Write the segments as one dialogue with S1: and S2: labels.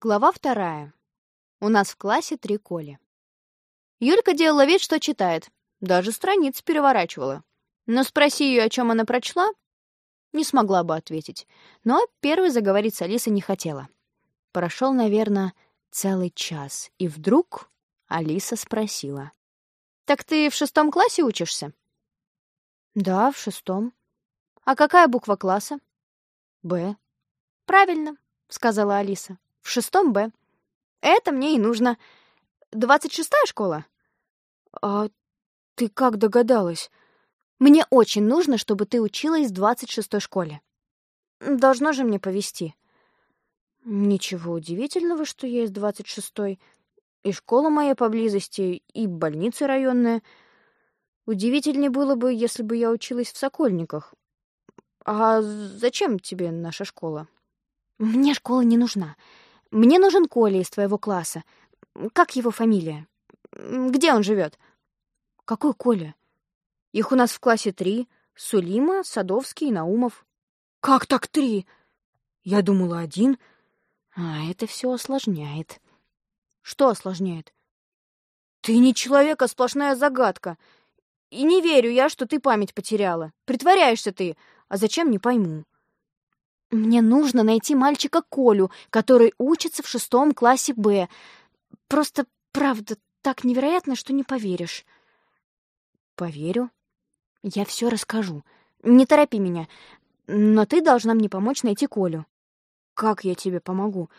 S1: Глава вторая. У нас в классе три Коли. Юлька делала вид, что читает. Даже страницы переворачивала. Но спроси ее, о чем она прочла, не смогла бы ответить. Но первой заговорить с Алисой не хотела. Прошел, наверное, целый час. И вдруг Алиса спросила. «Так ты в шестом классе учишься?» «Да, в шестом». «А какая буква класса?» «Б». «Правильно», — сказала Алиса шестом Б. Это мне и нужно. Двадцать шестая школа?
S2: А ты как догадалась?
S1: Мне очень нужно, чтобы ты училась в двадцать шестой школе. Должно же мне повезти.
S2: Ничего удивительного, что я из двадцать шестой. И школа моя поблизости, и больница районная. Удивительнее было бы, если бы я училась в Сокольниках. А зачем тебе наша школа?
S1: Мне школа не нужна. Мне нужен Коля из твоего класса. Как его фамилия? Где он живет?
S2: Какой Коля? Их у нас в классе три. Сулима, Садовский и Наумов.
S1: Как так три?
S2: Я думала один.
S1: А это все осложняет.
S2: Что осложняет? Ты не человек, а сплошная загадка. И не верю я, что ты память потеряла. Притворяешься ты. А зачем, не пойму.
S1: Мне нужно найти мальчика Колю, который учится в шестом классе Б. Просто, правда, так невероятно, что не поверишь.
S2: Поверю.
S1: Я все расскажу. Не торопи меня. Но ты должна мне помочь найти Колю.
S2: Как я тебе помогу?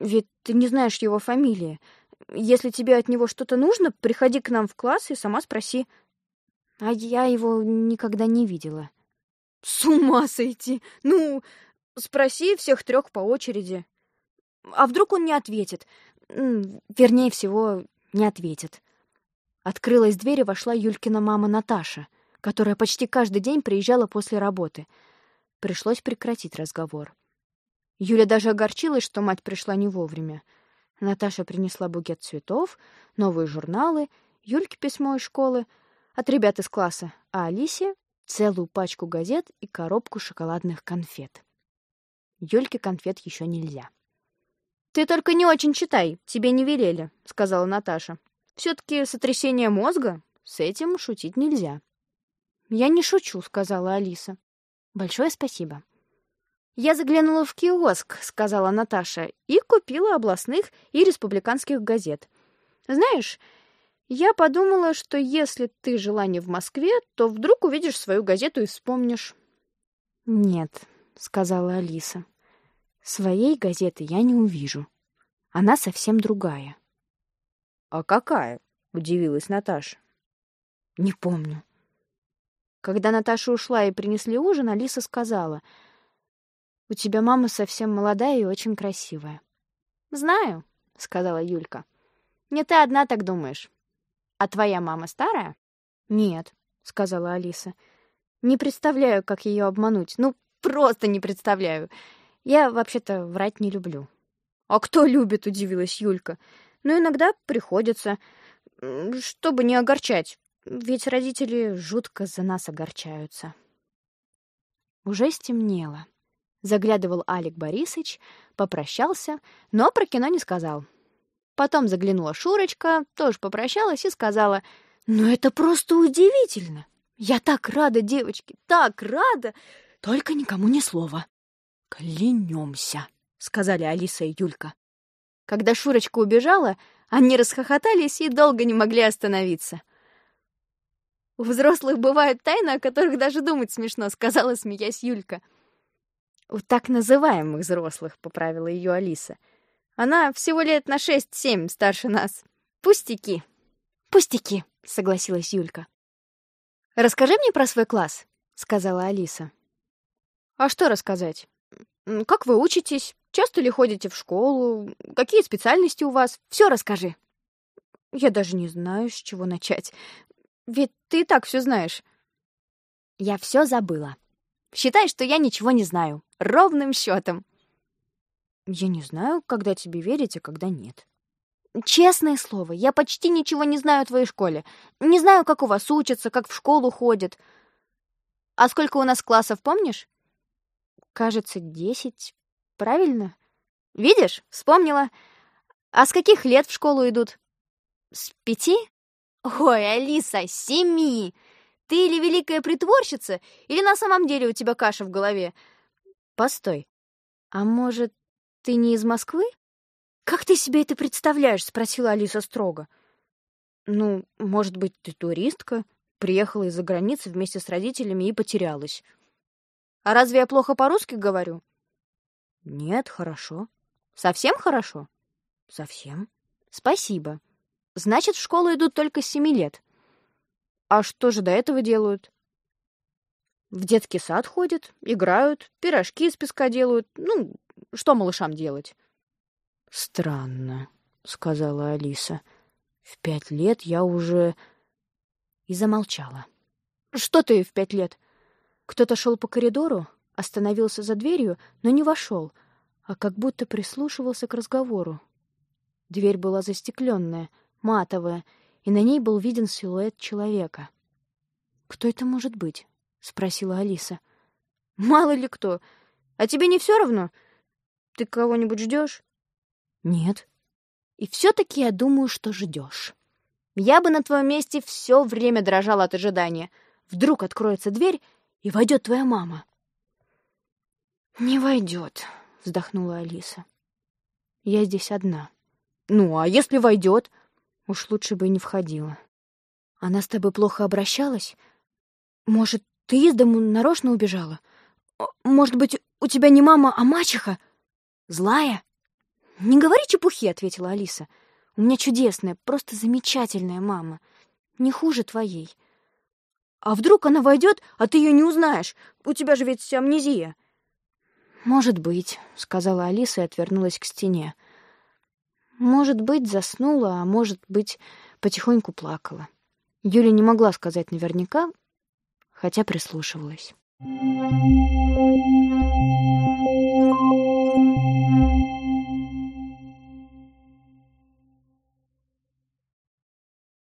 S2: Ведь ты не знаешь его фамилии. Если тебе от него что-то нужно, приходи к нам в класс и сама спроси.
S1: А я его никогда не видела.
S2: С ума сойти! Ну, Спроси всех трех по очереди. А вдруг он не ответит?
S1: Вернее всего, не ответит. Открылась дверь и вошла Юлькина мама Наташа, которая почти каждый день приезжала после работы. Пришлось прекратить разговор. Юля даже огорчилась, что мать пришла не вовремя. Наташа принесла букет цветов, новые журналы, Юльке письмо из школы, от ребят из класса, а Алисе — целую пачку газет и коробку шоколадных конфет. Юльке конфет еще нельзя.
S2: «Ты только не очень читай, тебе не велели», — сказала Наташа. «Все-таки сотрясение мозга, с этим шутить нельзя».
S1: «Я не шучу», — сказала Алиса.
S2: «Большое спасибо».
S1: «Я заглянула в киоск», — сказала Наташа, «и купила областных и республиканских газет. Знаешь, я подумала, что если ты жила не в Москве, то вдруг увидишь свою газету и вспомнишь».
S2: «Нет», — сказала Алиса. Своей газеты я не увижу. Она совсем другая.
S1: А какая? удивилась Наташа.
S2: Не помню.
S1: Когда Наташа ушла и принесли ужин, Алиса сказала: "У тебя мама совсем молодая и очень красивая". "Знаю", сказала Юлька. "Не ты одна так думаешь. А твоя мама старая?"
S2: "Нет", сказала Алиса.
S1: "Не представляю, как ее обмануть. Ну, просто не представляю. Я вообще-то врать не люблю.
S2: А кто любит, удивилась Юлька. Но иногда приходится, чтобы не огорчать. Ведь родители жутко за нас огорчаются.
S1: Уже стемнело. Заглядывал Алик Борисович, попрощался, но про кино не сказал. Потом заглянула Шурочка, тоже попрощалась и сказала, «Ну это просто удивительно! Я так рада, девочки, так рада! Только никому ни слова!»
S2: «Клянемся», — сказали Алиса и Юлька.
S1: Когда Шурочка убежала, они расхохотались и долго не могли остановиться. «У взрослых бывают тайны, о которых даже думать смешно», — сказала, смеясь Юлька.
S2: «У так называемых взрослых», — поправила ее Алиса. «Она всего лет на шесть-семь старше нас. Пустяки».
S1: «Пустяки», — согласилась Юлька. «Расскажи мне про свой класс», — сказала Алиса.
S2: «А что рассказать?» Как вы учитесь? Часто ли ходите в школу? Какие специальности у вас? Все расскажи.
S1: Я даже не знаю, с чего начать.
S2: Ведь ты и так все знаешь.
S1: Я все забыла. Считай, что я ничего не знаю. Ровным счетом.
S2: Я не знаю, когда тебе верить, а когда нет.
S1: Честное слово, я почти ничего не знаю о твоей школе. Не знаю, как у вас учатся, как в школу ходят. А сколько у нас классов, помнишь?
S2: Кажется, десять. Правильно?
S1: Видишь, вспомнила. А с каких лет в школу идут? С пяти? Ой, Алиса, с семи! Ты или великая притворщица, или на самом деле у тебя каша в голове? Постой, а может, ты не из Москвы? Как ты себе это представляешь? Спросила Алиса строго. Ну, может быть, ты туристка, приехала из-за границы вместе с родителями и потерялась. А разве я плохо по-русски говорю? Нет, хорошо. Совсем хорошо? Совсем. Спасибо. Значит, в школу идут только с семи лет. А что же до этого делают? В детский сад ходят, играют, пирожки из песка делают. Ну, что малышам делать? Странно, сказала Алиса. В пять лет я уже... И замолчала. Что ты в пять лет? Кто-то шел по коридору, остановился за дверью, но не вошел, а как будто прислушивался к разговору. Дверь была застекленная, матовая, и на ней был виден силуэт человека. «Кто это может быть?» — спросила Алиса. «Мало ли кто. А тебе не все равно? Ты кого-нибудь ждешь?» «Нет». «И все-таки я думаю, что ждешь. Я бы на твоем месте все время дрожала от ожидания. Вдруг откроется дверь, и войдет твоя мама». «Не войдет», — вздохнула Алиса. «Я здесь одна». «Ну, а если войдет?» Уж лучше бы и не входила. Она с тобой плохо обращалась? Может, ты из дому нарочно убежала? Может быть, у тебя не мама, а мачеха? Злая? Не говори чепухи, ответила Алиса. У меня чудесная, просто замечательная мама. Не хуже твоей. А вдруг она войдет, а ты ее не узнаешь? У тебя же ведь амнезия. Может быть, сказала Алиса и отвернулась к стене. Может быть, заснула, а может быть, потихоньку плакала. Юля не могла сказать наверняка, хотя прислушивалась.